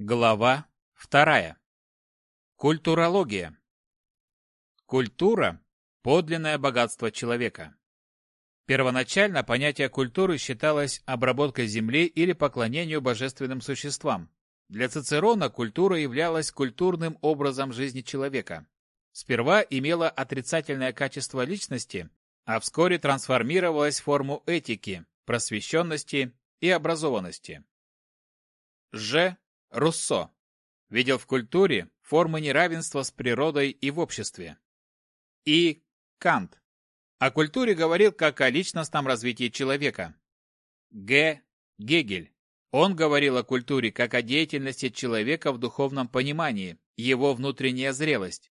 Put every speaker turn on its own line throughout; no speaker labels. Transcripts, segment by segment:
Глава вторая. Культурология. Культура – подлинное богатство человека. Первоначально понятие культуры считалось обработкой земли или поклонению божественным существам. Для Цицерона культура являлась культурным образом жизни человека. Сперва имела отрицательное качество личности, а вскоре трансформировалась в форму этики, просвещенности и образованности. Ж. Руссо видел в культуре формы неравенства с природой и в обществе. И Кант о культуре говорил как о личностном развитии человека. Г. Гегель он говорил о культуре как о деятельности человека в духовном понимании, его внутренняя зрелость.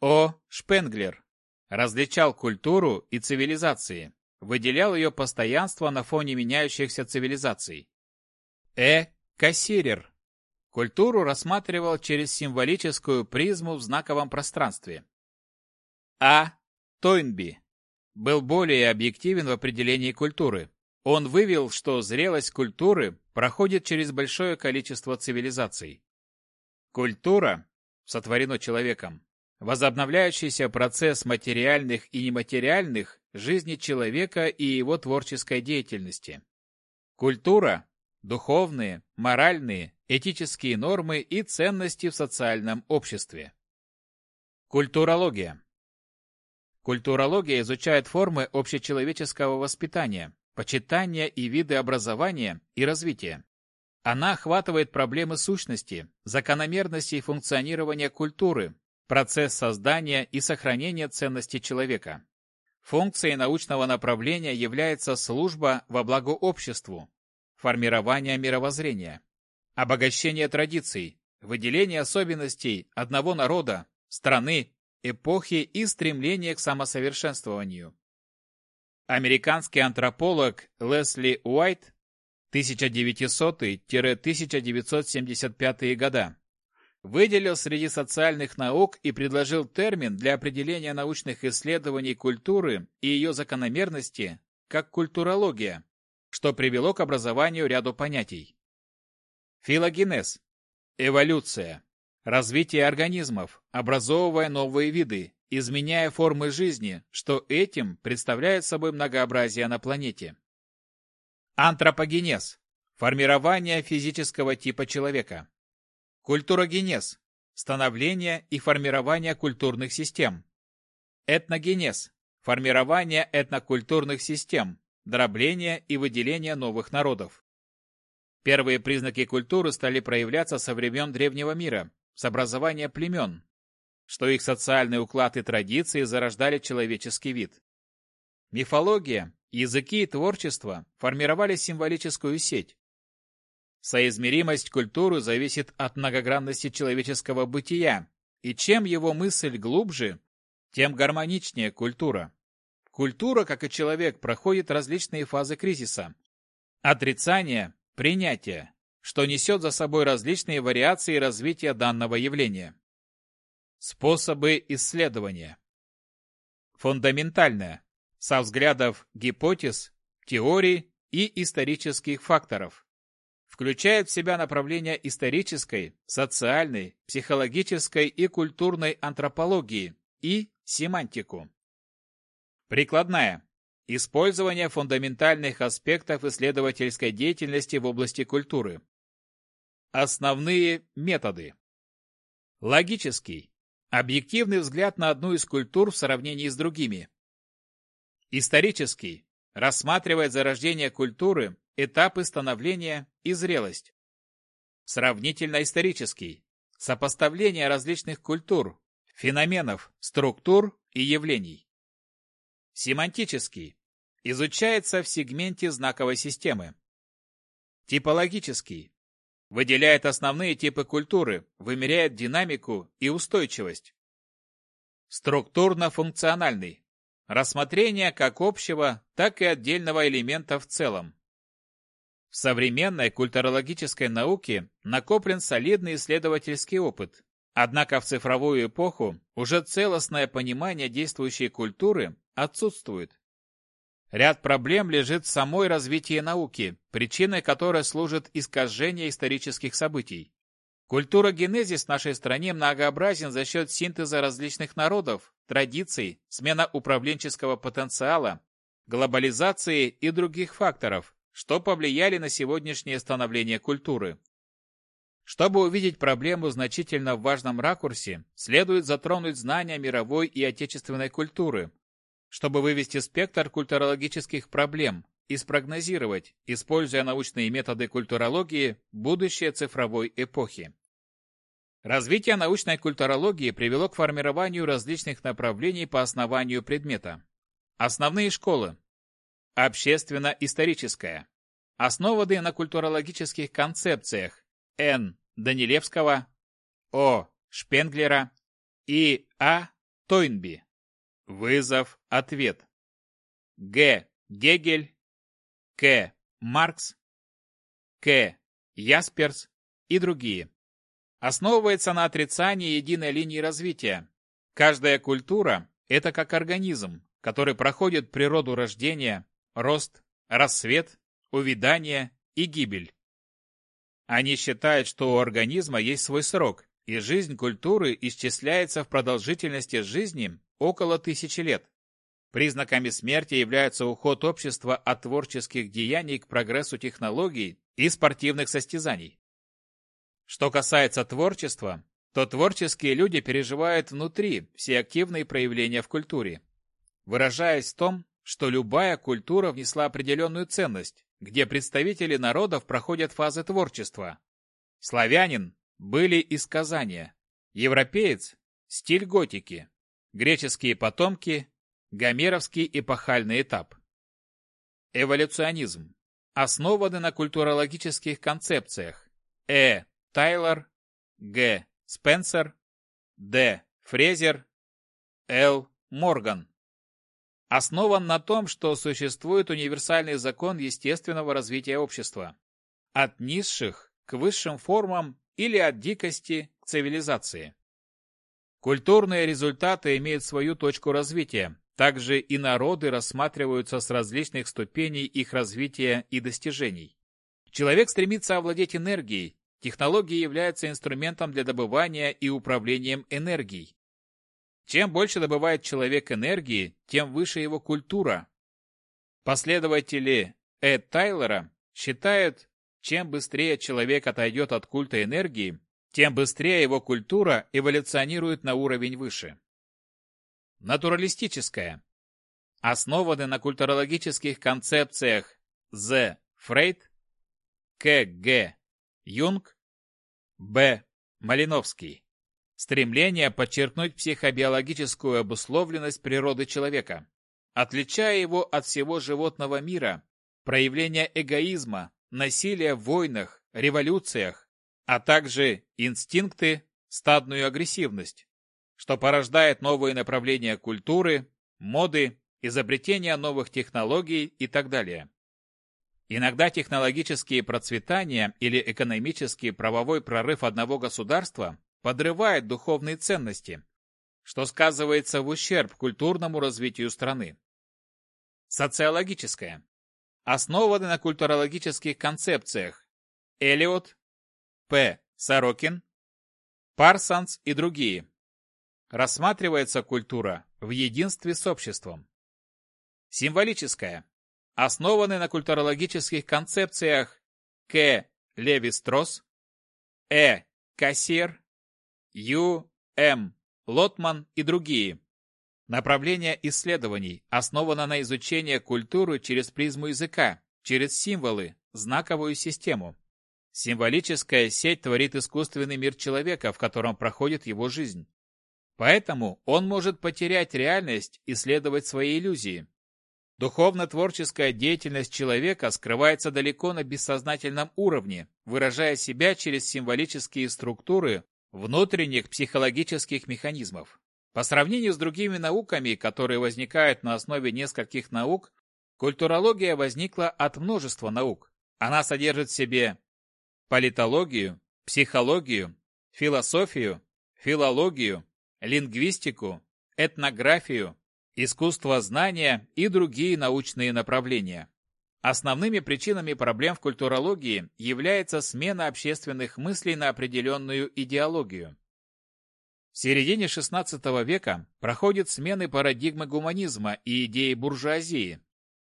О. Шпенглер различал культуру и цивилизации, выделял ее постоянство на фоне меняющихся цивилизаций. Э. Кассирер. Культуру рассматривал через символическую призму в знаковом пространстве. А. Тойнби. Был более объективен в определении культуры. Он вывел, что зрелость культуры проходит через большое количество цивилизаций. Культура сотворено человеком. Возобновляющийся процесс материальных и нематериальных жизни человека и его творческой деятельности. Культура духовные, моральные, этические нормы и ценности в социальном обществе. Культурология. Культурология изучает формы общечеловеческого воспитания, почитания и виды образования и развития. Она охватывает проблемы сущности, закономерности функционирования культуры, процесс создания и сохранения ценностей человека. Функцией научного направления является служба во благо обществу, формирование мировоззрения, обогащение традиций, выделение особенностей одного народа, страны, эпохи и стремление к самосовершенствованию. Американский антрополог Лесли Уайт 1900-1975 года выделил среди социальных наук и предложил термин для определения научных исследований культуры и ее закономерности как культурология, что привело к образованию ряду понятий. Филогенез – эволюция, развитие организмов, образовывая новые виды, изменяя формы жизни, что этим представляет собой многообразие на планете. Антропогенез – формирование физического типа человека. Культурогенез – становление и формирование культурных систем. Этногенез – формирование этнокультурных систем, дробление и выделение новых народов. Первые признаки культуры стали проявляться со времен древнего мира, с образования племен, что их социальный уклад и традиции зарождали человеческий вид. Мифология, языки и творчество формировали символическую сеть. Соизмеримость культуры зависит от многогранности человеческого бытия, и чем его мысль глубже, тем гармоничнее культура. Культура, как и человек, проходит различные фазы кризиса. Отрицание, принятие, что несет за собой различные вариации развития данного явления. Способы исследования. Фундаментальное, со взглядов гипотез, теорий и исторических факторов. Включает в себя направления исторической, социальной, психологической и культурной антропологии и семантику. Прикладная. Использование фундаментальных аспектов исследовательской деятельности в области культуры. Основные методы. Логический. Объективный взгляд на одну из культур в сравнении с другими. Исторический. Рассматривает зарождение культуры, этапы становления и зрелость. Сравнительно-исторический. Сопоставление различных культур, феноменов, структур и явлений. Семантический. Изучается в сегменте знаковой системы. Типологический. Выделяет основные типы культуры, вымеряет динамику и устойчивость. Структурно-функциональный. Рассмотрение как общего, так и отдельного элемента в целом. В современной культурологической науке накоплен солидный исследовательский опыт, однако в цифровую эпоху уже целостное понимание действующей культуры отсутствует. Ряд проблем лежит в самой развитии науки, причиной которой служит искажение исторических событий. Культура-генезис в нашей стране многообразен за счет синтеза различных народов, традиций, смена управленческого потенциала, глобализации и других факторов, что повлияли на сегодняшнее становление культуры. Чтобы увидеть проблему значительно в важном ракурсе, следует затронуть знания мировой и отечественной культуры, чтобы вывести спектр культурологических проблем и спрогнозировать, используя научные методы культурологии, будущее цифровой эпохи. Развитие научной культурологии привело к формированию различных направлений по основанию предмета. Основные школы. Общественно-историческая. Основанные на культурологических концепциях Н. Данилевского, О. Шпенглера и А. Тойнби. Вызов-ответ. Г. Гегель, К. Маркс, К. Ясперс и другие. Основывается на отрицании единой линии развития. Каждая культура – это как организм, который проходит природу рождения, рост, рассвет, увядание и гибель. Они считают, что у организма есть свой срок, и жизнь культуры исчисляется в продолжительности жизни около тысячи лет. Признаками смерти являются уход общества от творческих деяний к прогрессу технологий и спортивных состязаний. Что касается творчества, то творческие люди переживают внутри все активные проявления в культуре, выражаясь в том, что любая культура внесла определенную ценность, где представители народов проходят фазы творчества. Славянин были из сказания, европеец – стиль готики, греческие потомки, гомеровский эпохальный этап. Эволюционизм. Основаны на культурологических концепциях Э. Тайлор, Г. Спенсер, Д. Фрезер, Л. Морган. Основан на том, что существует универсальный закон естественного развития общества. От низших к высшим формам или от дикости к цивилизации. Культурные результаты имеют свою точку развития. Также и народы рассматриваются с различных ступеней их развития и достижений. Человек стремится овладеть энергией. Технология является инструментом для добывания и управлением энергией. Чем больше добывает человек энергии, тем выше его культура. Последователи Эд Тайлера считают, чем быстрее человек отойдет от культа энергии, тем быстрее его культура эволюционирует на уровень выше. Натуралистическая. Основаны на культурологических концепциях З. Фрейд, К. Г. Юнг, Б. Малиновский. Стремление подчеркнуть психобиологическую обусловленность природы человека, отличая его от всего животного мира, проявление эгоизма, насилия в войнах, революциях, а также инстинкты, стадную агрессивность, что порождает новые направления культуры, моды, изобретения новых технологий и так далее. Иногда технологические процветания или экономический правовой прорыв одного государства подрывает духовные ценности, что сказывается в ущерб культурному развитию страны. Социологическое. Основаны на культурологических концепциях Элиот, П. Сорокин, Парсанс и другие. Рассматривается культура в единстве с обществом. Символическая. Основаны на культурологических концепциях К. Леви-Стросс, Э. Кассир, Ю. М. Лотман и другие. Направление исследований основано на изучении культуры через призму языка, через символы, знаковую систему. Символическая сеть творит искусственный мир человека, в котором проходит его жизнь. Поэтому он может потерять реальность и следовать своей иллюзии. Духовно-творческая деятельность человека скрывается далеко на бессознательном уровне, выражая себя через символические структуры внутренних психологических механизмов. По сравнению с другими науками, которые возникают на основе нескольких наук, культурология возникла от множества наук. Она содержит в себе политологию, психологию, философию, филологию, лингвистику, этнографию, искусство знания и другие научные направления. Основными причинами проблем в культурологии является смена общественных мыслей на определенную идеологию. В середине XVI века проходит смены парадигмы гуманизма и идеи буржуазии.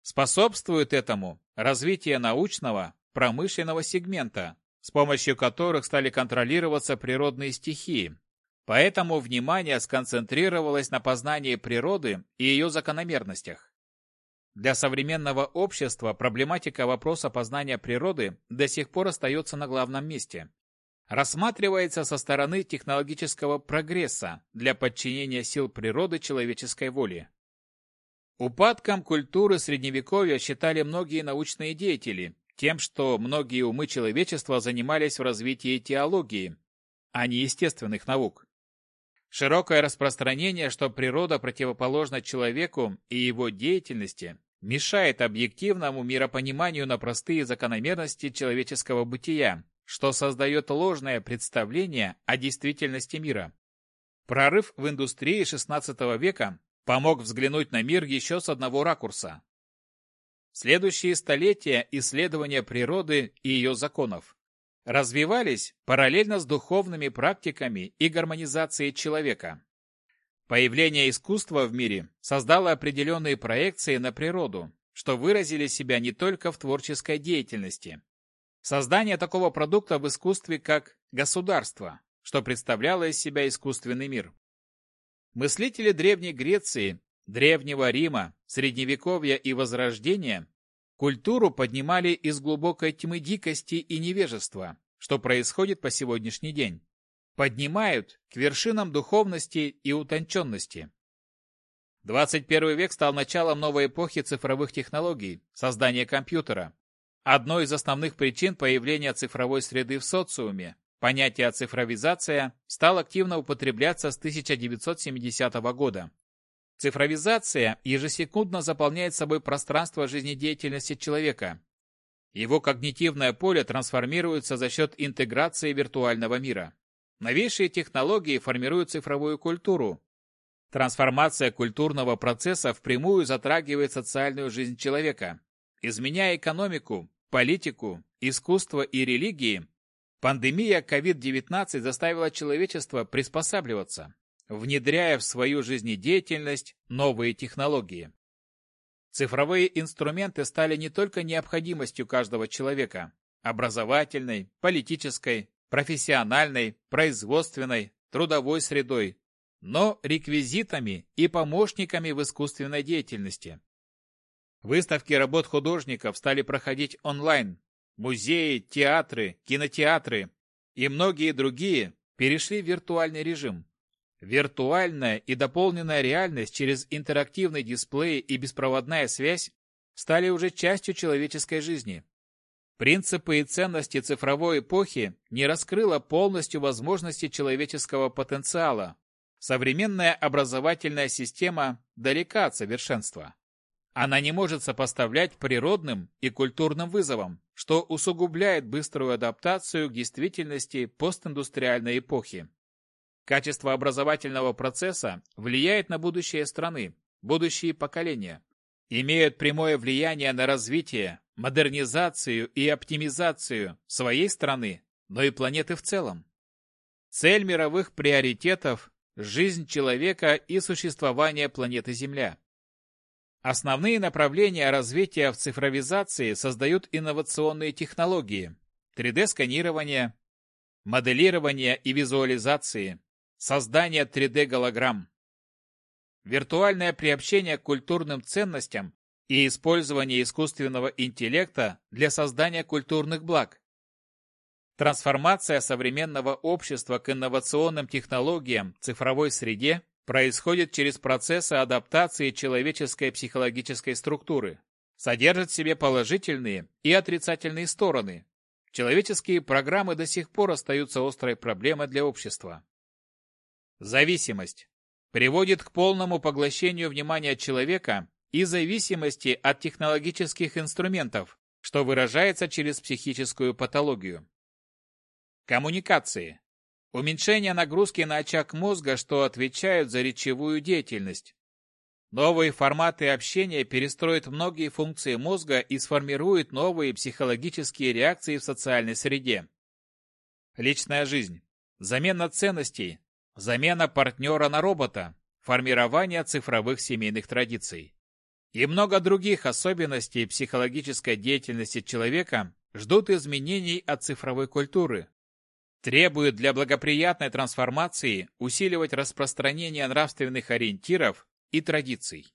Способствует этому развитие научного, промышленного сегмента, с помощью которых стали контролироваться природные стихии. Поэтому внимание сконцентрировалось на познании природы и ее закономерностях. Для современного общества проблематика вопроса познания природы до сих пор остается на главном месте рассматривается со стороны технологического прогресса для подчинения сил природы человеческой воле. Упадком культуры Средневековья считали многие научные деятели, тем, что многие умы человечества занимались в развитии теологии, а не естественных наук. Широкое распространение, что природа противоположна человеку и его деятельности, мешает объективному миропониманию на простые закономерности человеческого бытия, что создает ложное представление о действительности мира. Прорыв в индустрии XVI века помог взглянуть на мир еще с одного ракурса. Следующие столетия исследования природы и ее законов развивались параллельно с духовными практиками и гармонизацией человека. Появление искусства в мире создало определенные проекции на природу, что выразили себя не только в творческой деятельности, Создание такого продукта в искусстве как государство, что представляло из себя искусственный мир. Мыслители Древней Греции, Древнего Рима, Средневековья и Возрождения культуру поднимали из глубокой тьмы дикости и невежества, что происходит по сегодняшний день. Поднимают к вершинам духовности и утонченности. 21 век стал началом новой эпохи цифровых технологий, создания компьютера, Одной из основных причин появления цифровой среды в социуме, понятие цифровизация, стал активно употребляться с 1970 года. Цифровизация ежесекундно заполняет собой пространство жизнедеятельности человека. Его когнитивное поле трансформируется за счет интеграции виртуального мира. Новейшие технологии формируют цифровую культуру. Трансформация культурного процесса впрямую затрагивает социальную жизнь человека. Изменяя экономику, политику, искусство и религии, пандемия COVID-19 заставила человечество приспосабливаться, внедряя в свою жизнедеятельность новые технологии. Цифровые инструменты стали не только необходимостью каждого человека – образовательной, политической, профессиональной, производственной, трудовой средой, но реквизитами и помощниками в искусственной деятельности. Выставки работ художников стали проходить онлайн. Музеи, театры, кинотеатры и многие другие перешли в виртуальный режим. Виртуальная и дополненная реальность через интерактивный дисплей и беспроводная связь стали уже частью человеческой жизни. Принципы и ценности цифровой эпохи не раскрыла полностью возможности человеческого потенциала. Современная образовательная система далека от совершенства. Она не может сопоставлять природным и культурным вызовам, что усугубляет быструю адаптацию к действительности постиндустриальной эпохи. Качество образовательного процесса влияет на будущее страны, будущие поколения, имеют прямое влияние на развитие, модернизацию и оптимизацию своей страны, но и планеты в целом. Цель мировых приоритетов – жизнь человека и существование планеты Земля. Основные направления развития в цифровизации создают инновационные технологии, 3D-сканирование, моделирование и визуализации, создание 3D-голограмм, виртуальное приобщение к культурным ценностям и использование искусственного интеллекта для создания культурных благ. Трансформация современного общества к инновационным технологиям, цифровой среде происходит через процессы адаптации человеческой психологической структуры, содержит в себе положительные и отрицательные стороны. Человеческие программы до сих пор остаются острой проблемой для общества. Зависимость приводит к полному поглощению внимания человека и зависимости от технологических инструментов, что выражается через психическую патологию. Коммуникации Уменьшение нагрузки на очаг мозга, что отвечают за речевую деятельность. Новые форматы общения перестроят многие функции мозга и сформируют новые психологические реакции в социальной среде. Личная жизнь, замена ценностей, замена партнера на робота, формирование цифровых семейных традиций. И много других особенностей психологической деятельности человека ждут изменений от цифровой культуры. Требуют для благоприятной трансформации усиливать распространение нравственных ориентиров и традиций.